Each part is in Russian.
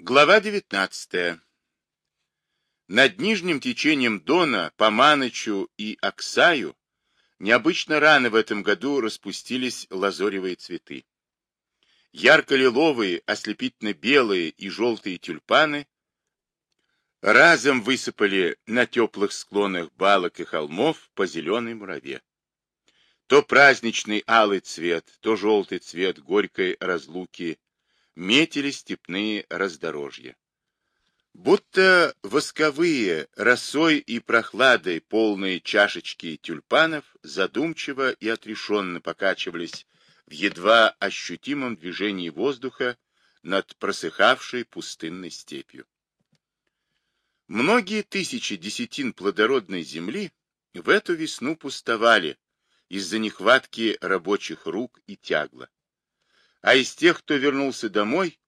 Глава 19. Над нижним течением Дона по Манычу и Оксаю необычно рано в этом году распустились лазоревые цветы. Ярко-лиловые, ослепительно-белые и желтые тюльпаны разом высыпали на теплых склонах балок и холмов по зеленой мураве. То праздничный алый цвет, то желтый цвет горькой разлуки метили степные раздорожья. Будто восковые, росой и прохладой полные чашечки тюльпанов задумчиво и отрешенно покачивались в едва ощутимом движении воздуха над просыхавшей пустынной степью. Многие тысячи десятин плодородной земли в эту весну пустовали из-за нехватки рабочих рук и тягла а из тех, кто вернулся домой,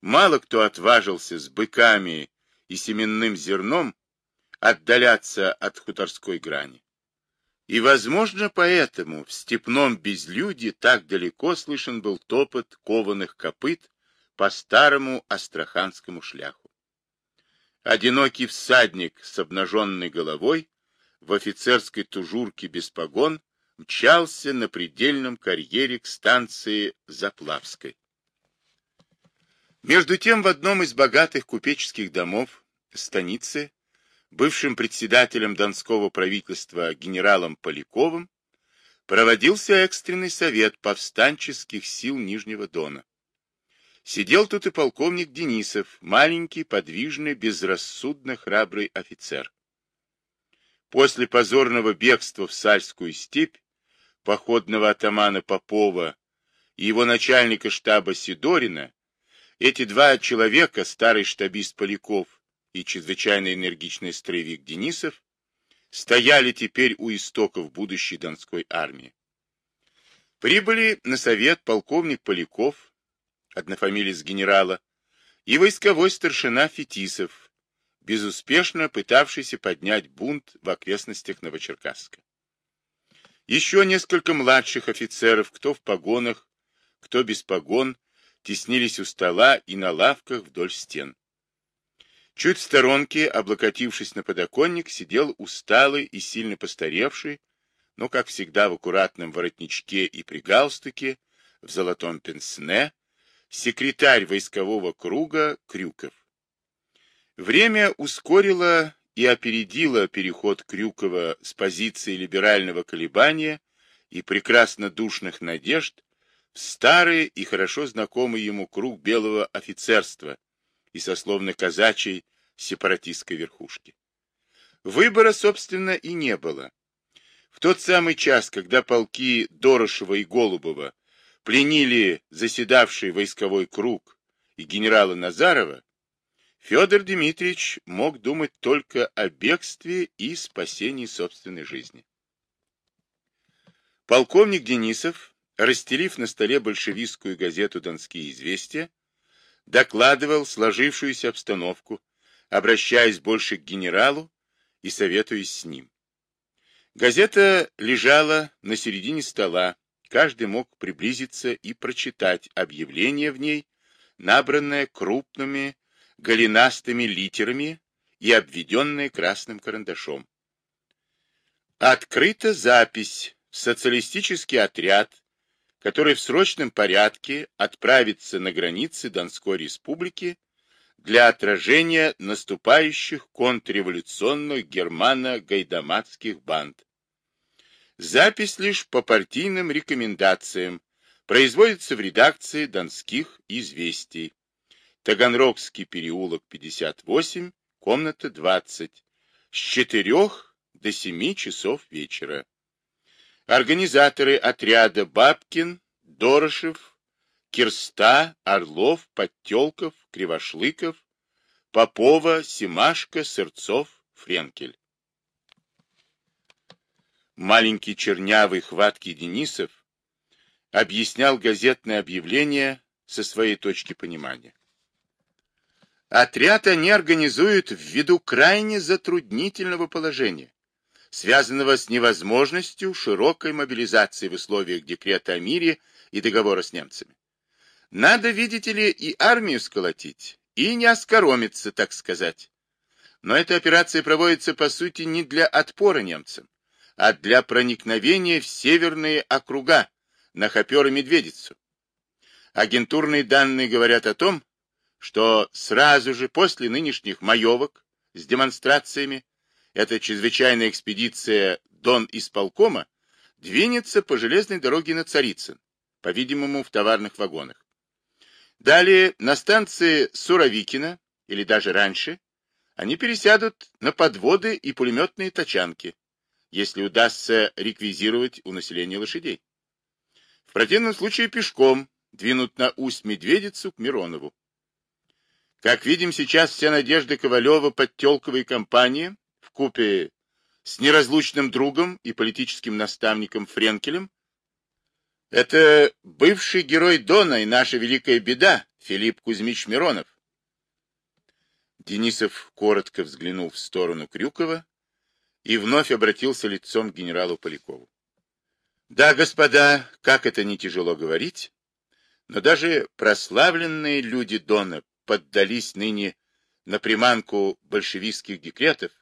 мало кто отважился с быками и семенным зерном отдаляться от хуторской грани. И, возможно, поэтому в степном безлюде так далеко слышен был топот кованых копыт по старому астраханскому шляху. Одинокий всадник с обнаженной головой в офицерской тужурке без погон мчался на предельном карьере к станции Заплавской. Между тем, в одном из богатых купеческих домов станицы, бывшим председателем Донского правительства генералом Поляковым, проводился экстренный совет повстанческих сил Нижнего Дона. Сидел тут и полковник Денисов, маленький, подвижный, безрассудно храбрый офицер. После позорного бегства в Сальскую степь походного атамана Попова и его начальника штаба Сидорина, эти два человека, старый штабист Поляков и чрезвычайно энергичный строевик Денисов, стояли теперь у истоков будущей Донской армии. Прибыли на совет полковник Поляков, однофамилец генерала, и войсковой старшина Фетисов, безуспешно пытавшийся поднять бунт в окрестностях Новочеркасска. Еще несколько младших офицеров, кто в погонах, кто без погон, теснились у стола и на лавках вдоль стен. Чуть в сторонке, облокотившись на подоконник, сидел усталый и сильно постаревший, но, как всегда, в аккуратном воротничке и при галстуке, в золотом пенсне, секретарь войскового круга Крюков. Время ускорило и опередила переход Крюкова с позиции либерального колебания и прекрасно душных надежд в старый и хорошо знакомый ему круг белого офицерства и сословно-казачьей сепаратистской верхушки. Выбора, собственно, и не было. В тот самый час, когда полки Дорошева и Голубова пленили заседавший войсковой круг и генерала Назарова, Федор Дмитриевич мог думать только о бегстве и спасении собственной жизни. Полковник Денисов, расстелив на столе большевистскую газету «Донские известия», докладывал сложившуюся обстановку, обращаясь больше к генералу и советуясь с ним. Газета лежала на середине стола, каждый мог приблизиться и прочитать объявление в ней, набранное крупными голенастыми литерами и обведенные красным карандашом. Открыта запись социалистический отряд, который в срочном порядке отправится на границы Донской республики для отражения наступающих контрреволюционных германо-гайдамацких банд. Запись лишь по партийным рекомендациям производится в редакции Донских известий. Таганрогский переулок 58, комната 20, с 4 до 7 часов вечера. Организаторы отряда Бабкин, Дорошев, Кирста, Орлов, Подтелков, Кривошлыков, Попова, Семашко, Сырцов, Френкель. Маленький чернявый хваткий Денисов объяснял газетное объявление со своей точки понимания. Отряд они организуют ввиду крайне затруднительного положения, связанного с невозможностью широкой мобилизации в условиях декрета о мире и договора с немцами. Надо, видите ли, и армию сколотить, и не оскоромиться, так сказать. Но эта операция проводится, по сути, не для отпора немцам, а для проникновения в северные округа, на Хопер и Медведицу. Агентурные данные говорят о том, что сразу же после нынешних маевок с демонстрациями эта чрезвычайная экспедиция Дон исполкома двинется по железной дороге на Царицын, по-видимому, в товарных вагонах. Далее на станции Суровикина, или даже раньше, они пересядут на подводы и пулеметные тачанки, если удастся реквизировать у населения лошадей. В противном случае пешком двинут на Усть-Медведицу к Миронову. Как видим, сейчас вся надежда Ковалева, Подтелкова и компания в купе с неразлучным другом и политическим наставником Френкелем это бывший герой Дона и наша великая беда Филипп Кузьмич Миронов. Денисов коротко взглянул в сторону Крюкова и вновь обратился лицом к генералу Полякову. Да, господа, как это не тяжело говорить, но даже прославленные люди Дона поддались ныне на приманку большевистских декретов,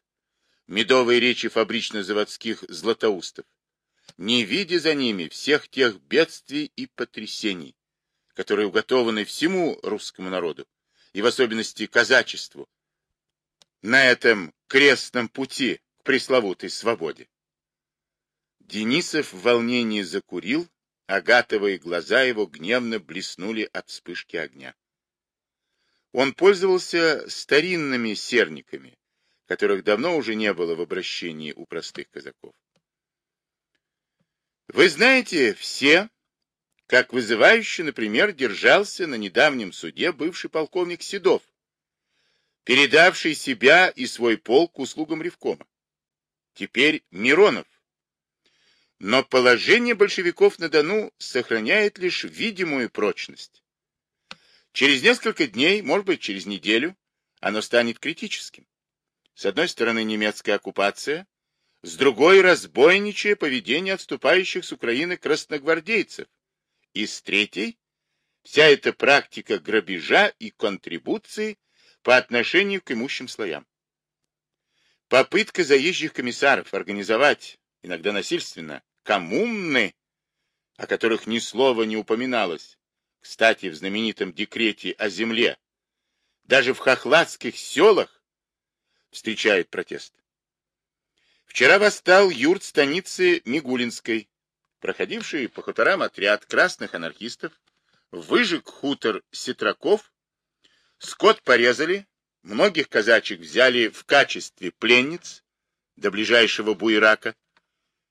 медовые речи фабрично-заводских златоустов, не видя за ними всех тех бедствий и потрясений, которые уготованы всему русскому народу, и в особенности казачеству, на этом крестном пути к пресловутой свободе. Денисов в волнении закурил, агатовые глаза его гневно блеснули от вспышки огня. Он пользовался старинными серниками, которых давно уже не было в обращении у простых казаков. Вы знаете все, как вызывающе, например, держался на недавнем суде бывший полковник Седов, передавший себя и свой полк услугам Ревкома. Теперь Миронов. Но положение большевиков на Дону сохраняет лишь видимую прочность. Через несколько дней, может быть, через неделю, оно станет критическим. С одной стороны, немецкая оккупация, с другой – разбойничье поведение отступающих с Украины красногвардейцев, и с третьей – вся эта практика грабежа и контрибуции по отношению к имущим слоям. Попытка заезжих комиссаров организовать, иногда насильственно, коммуны, о которых ни слова не упоминалось, кстати, в знаменитом декрете о земле, даже в хохладских селах встречают протест. Вчера восстал юрт станицы Мигулинской, проходивший по хуторам отряд красных анархистов, выжег хутор Сетраков, скот порезали, многих казачек взяли в качестве пленниц до ближайшего буерака,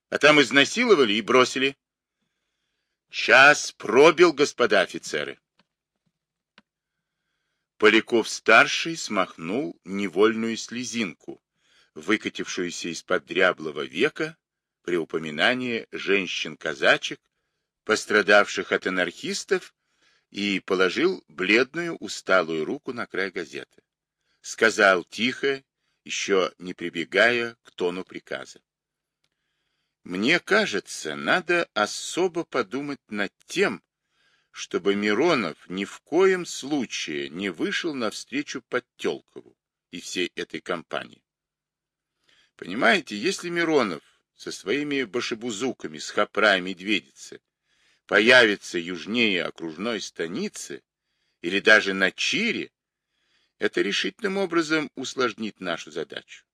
а там изнасиловали и бросили. Час пробил, господа офицеры. Поляков-старший смахнул невольную слезинку, выкатившуюся из-под дряблого века при упоминании женщин-казачек, пострадавших от анархистов, и положил бледную усталую руку на край газеты. Сказал тихо, еще не прибегая к тону приказа. Мне кажется, надо особо подумать над тем, чтобы Миронов ни в коем случае не вышел навстречу Подтелкову и всей этой компании. Понимаете, если Миронов со своими башебузуками с Хопра и Медведицы появится южнее окружной станицы или даже на Чире, это решительным образом усложнит нашу задачу.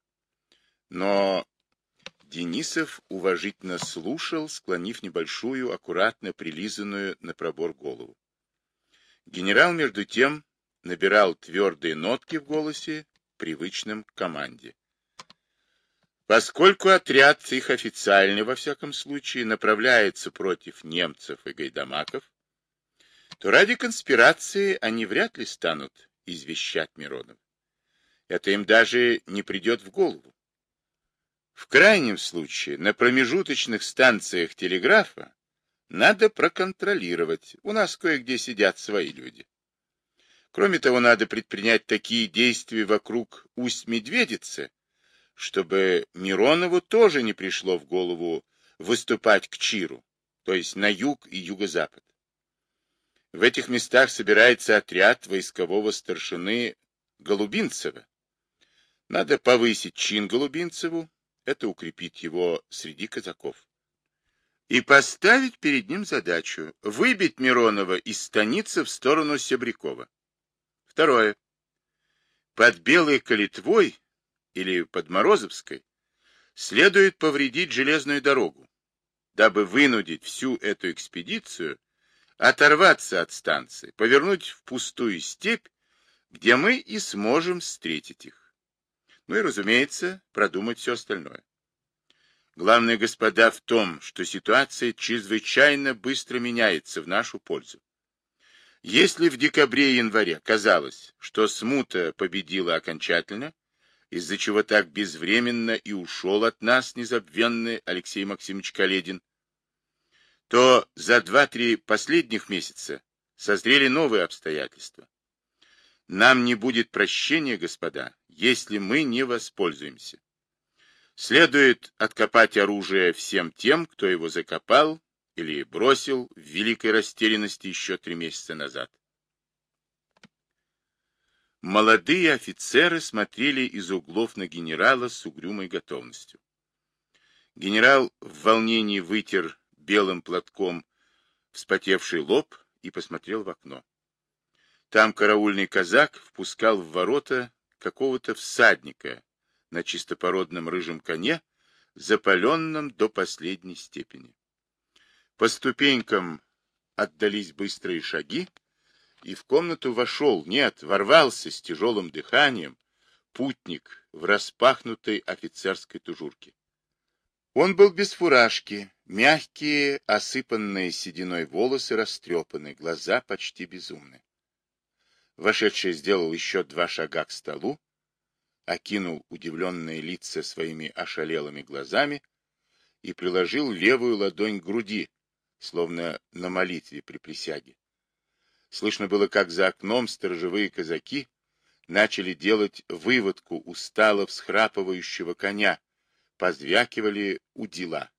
Но Денисов уважительно слушал, склонив небольшую, аккуратно прилизанную на пробор голову. Генерал, между тем, набирал твердые нотки в голосе, привычным к команде. Поскольку отряд их официально, во всяком случае, направляется против немцев и гайдамаков, то ради конспирации они вряд ли станут извещать Миронов. Это им даже не придет в голову. В крайнем случае, на промежуточных станциях телеграфа надо проконтролировать. У нас кое-где сидят свои люди. Кроме того, надо предпринять такие действия вокруг Усть-Медведицы, чтобы Миронову тоже не пришло в голову выступать к Чиру, то есть на юг и юго-запад. В этих местах собирается отряд войскового старшины Голубинцева. Надо повысить чин Голубинцеву, это укрепит его среди казаков. И поставить перед ним задачу выбить Миронова из станицы в сторону Себрякова. Второе. Под Белой Калитвой или под Морозовской следует повредить железную дорогу, дабы вынудить всю эту экспедицию оторваться от станции, повернуть в пустую степь, где мы и сможем встретить их. Ну и, разумеется, продумать все остальное. Главное, господа, в том, что ситуация чрезвычайно быстро меняется в нашу пользу. Если в декабре и январе казалось, что смута победила окончательно, из-за чего так безвременно и ушел от нас незабвенный Алексей Максимович Каледин, то за два-три последних месяца созрели новые обстоятельства. Нам не будет прощения, господа, если мы не воспользуемся. Следует откопать оружие всем тем, кто его закопал или бросил в великой растерянности еще три месяца назад. Молодые офицеры смотрели из углов на генерала с угрюмой готовностью. Генерал в волнении вытер белым платком вспотевший лоб и посмотрел в окно. Там караульный казак впускал в ворота какого-то всадника на чистопородном рыжем коне, запаленном до последней степени. По ступенькам отдались быстрые шаги, и в комнату вошел, нет, ворвался с тяжелым дыханием, путник в распахнутой офицерской тужурке. Он был без фуражки, мягкие, осыпанные сединой волосы растрепаны, глаза почти безумны. Вошедший сделал еще два шага к столу, окинул удивленные лица своими ошалелыми глазами и приложил левую ладонь к груди, словно на молитве при присяге. Слышно было, как за окном сторожевые казаки начали делать выводку устало всхрапывающего коня, позвякивали удила.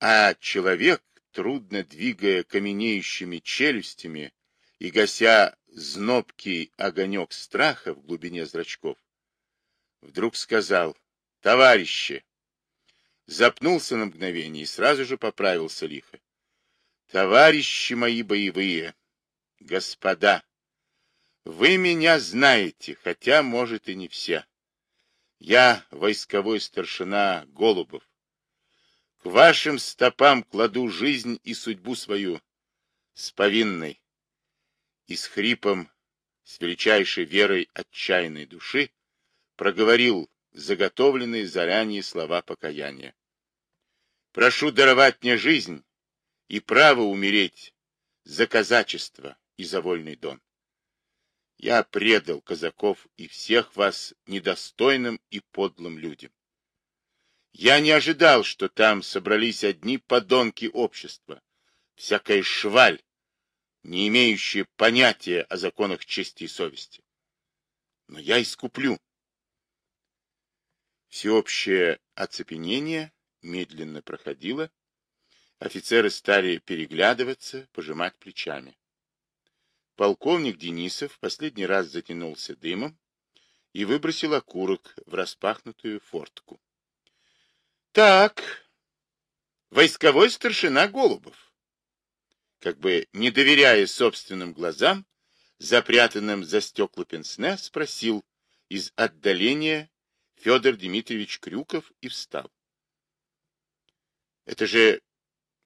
А человек, трудно двигая каменеющими челюстями и гася знобкий огонек страха в глубине зрачков, вдруг сказал «Товарищи!» Запнулся на мгновение и сразу же поправился лихо. «Товарищи мои боевые, господа, вы меня знаете, хотя, может, и не все. Я войсковой старшина Голубов. К вашим стопам кладу жизнь и судьбу свою с повинной. И с хрипом, с величайшей верой отчаянной души, проговорил заготовленные заранее слова покаяния. Прошу даровать мне жизнь и право умереть за казачество и за вольный дон. Я предал казаков и всех вас недостойным и подлым людям. Я не ожидал, что там собрались одни подонки общества, всякая шваль, не имеющая понятия о законах чести и совести. Но я искуплю. Всеобщее оцепенение медленно проходило, офицеры стали переглядываться, пожимать плечами. Полковник Денисов последний раз затянулся дымом и выбросил окурок в распахнутую фортку. — Так, войсковой старшина Голубов. Как бы не доверяя собственным глазам, запрятанным за стекла пенсне, спросил из отдаления Федор Дмитриевич Крюков и встал. — Это же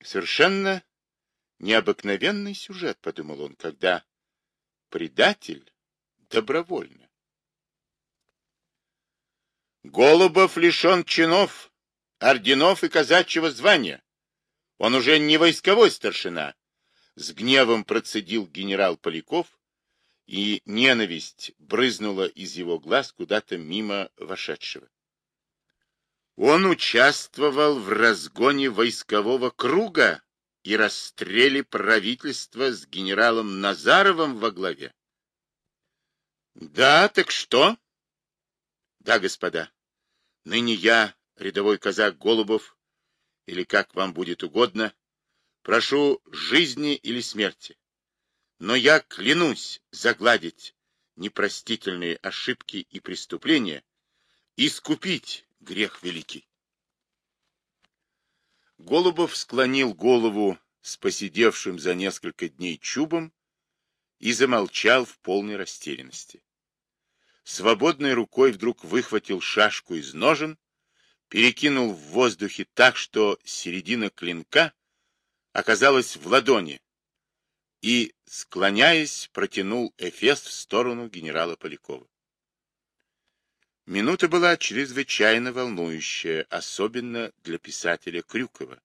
совершенно необыкновенный сюжет, подумал он, когда предатель добровольно. Голубов лишен чинов, орденов и казачьего звания. Он уже не войсковой старшина, с гневом процедил генерал Поляков, и ненависть брызнула из его глаз куда-то мимо вошедшего. Он участвовал в разгоне войскового круга, и расстреле правительства с генералом Назаровым во главе. Да, так что? Да, господа, ныне я, рядовой казак Голубов, или как вам будет угодно, прошу жизни или смерти. Но я клянусь загладить непростительные ошибки и преступления, искупить грех великий. Голубов склонил голову с посидевшим за несколько дней чубом и замолчал в полной растерянности. Свободной рукой вдруг выхватил шашку из ножен, перекинул в воздухе так, что середина клинка оказалась в ладони, и, склоняясь, протянул Эфес в сторону генерала Полякова. Минута была чрезвычайно волнующая, особенно для писателя Крюкова.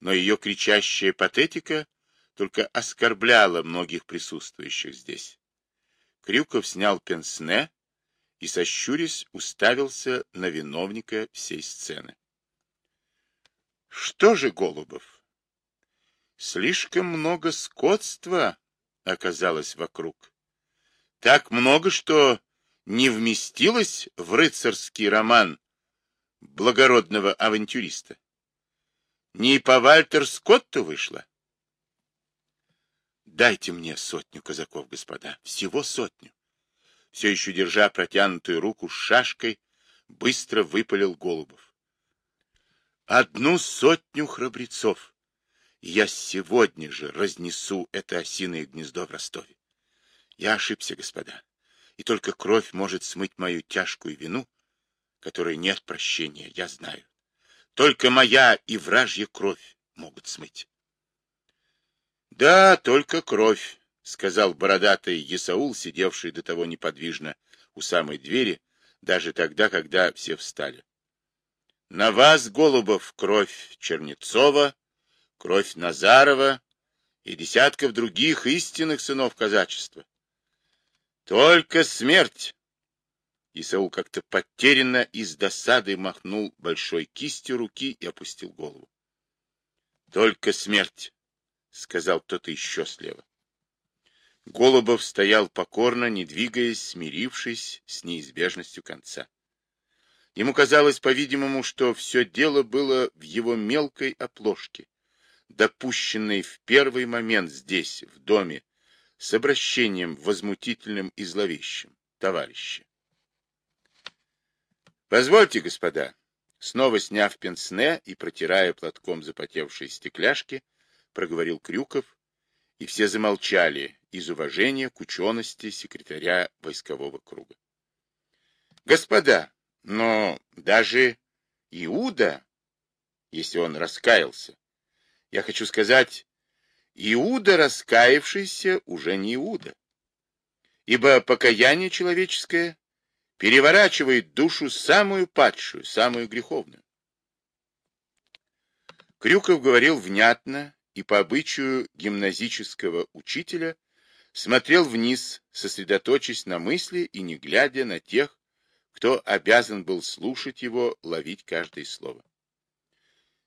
Но ее кричащая патетика только оскорбляла многих присутствующих здесь. Крюков снял пенсне и, сощурясь, уставился на виновника всей сцены. Что же, Голубов? Слишком много скотства оказалось вокруг. Так много, что не вместилось в рыцарский роман благородного авантюриста. Не по Вальтер Скотту вышло. Дайте мне сотню казаков, господа, всего сотню. Все еще держа протянутую руку с шашкой, быстро выпалил Голубов. Одну сотню храбрецов. Я сегодня же разнесу это осиное гнездо в Ростове. Я ошибся, господа и только кровь может смыть мою тяжкую вину, которой нет прощения, я знаю. Только моя и вражья кровь могут смыть. — Да, только кровь, — сказал бородатый Есаул, сидевший до того неподвижно у самой двери, даже тогда, когда все встали. — На вас, Голубов, кровь Чернецова, кровь Назарова и десятков других истинных сынов казачества. Только смерть! Исаул как-то потерянно и с досадой махнул большой кистью руки и опустил голову. Только смерть, сказал кто-то еще слева. Голубов стоял покорно, не двигаясь, смирившись с неизбежностью конца. Ему казалось, по-видимому, что все дело было в его мелкой оплошке, допущенной в первый момент здесь, в доме, с обращением возмутительным и зловещим. Товарищи. Позвольте, господа, снова сняв пенсне и протирая платком запотевшие стекляшки, проговорил Крюков, и все замолчали из уважения к учености секретаря войскового круга. Господа, но даже Иуда, если он раскаялся, я хочу сказать, Иуда, раскаявшийся, уже не Иуда. Ибо покаяние человеческое переворачивает душу самую падшую, самую греховную. Крюков говорил внятно и по обычаю гимназического учителя смотрел вниз, сосредоточившись на мысли и не глядя на тех, кто обязан был слушать его, ловить каждое слово.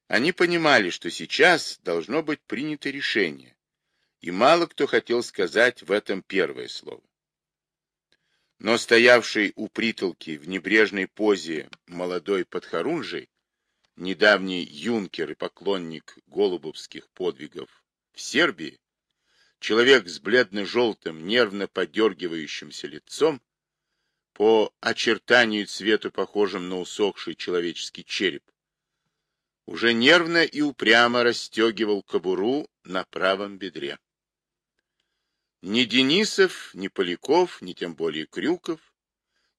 Они понимали, что сейчас должно быть принято решение, и мало кто хотел сказать в этом первое слово. Но стоявший у притолки в небрежной позе молодой подхорунжий, недавний юнкер и поклонник голубовских подвигов в Сербии, человек с бледно-желтым, нервно подергивающимся лицом, по очертанию и цвету похожим на усохший человеческий череп, уже нервно и упрямо расстегивал кобуру на правом бедре. Ни Денисов, ни Поляков, ни тем более Крюков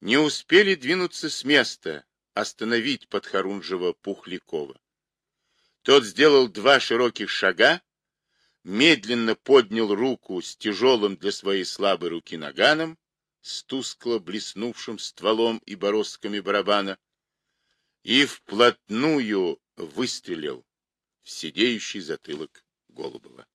не успели двинуться с места, остановить подхорунжего Пухлякова. Тот сделал два широких шага, медленно поднял руку с тяжелым для своей слабой руки наганом, с тускло блеснувшим стволом и бороздками барабана, и вплотную выстрелил в сидеющий затылок Голубова.